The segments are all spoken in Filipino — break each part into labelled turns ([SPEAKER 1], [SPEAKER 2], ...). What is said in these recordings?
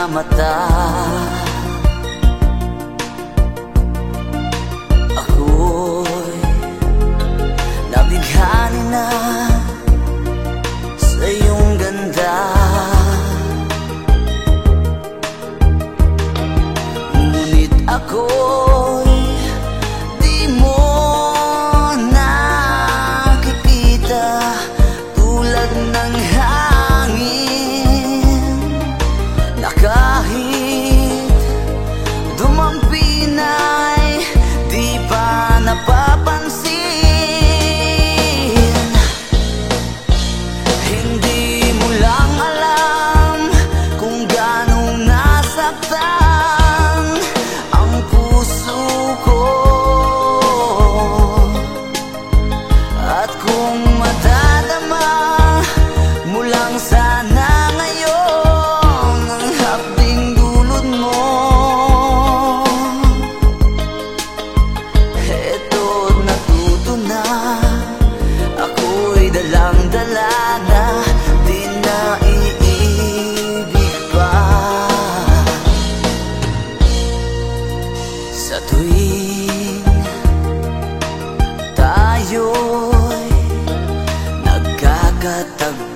[SPEAKER 1] 那么大。na paz. Eto't natuto na. Ako'y dalang-dala na Di Sa tuwing Tayo'y Nagkakatagpo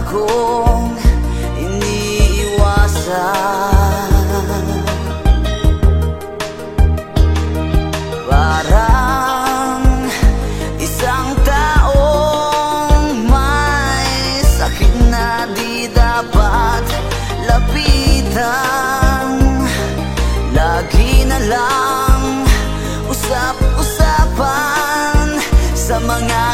[SPEAKER 1] akong iniiwasan. Parang isang taong may sakit na di dapat lapitan. Lagi na usap-usapan sa mga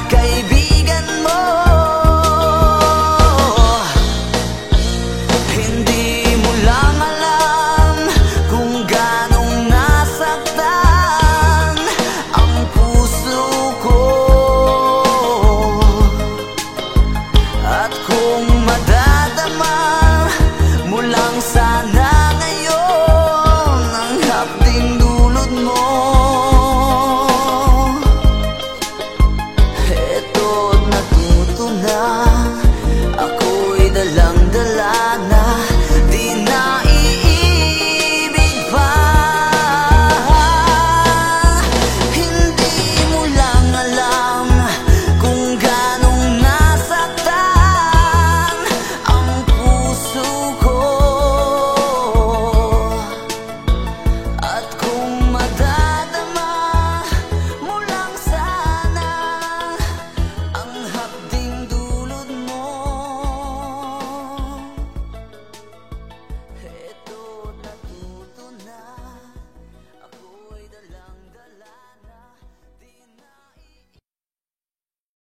[SPEAKER 1] 나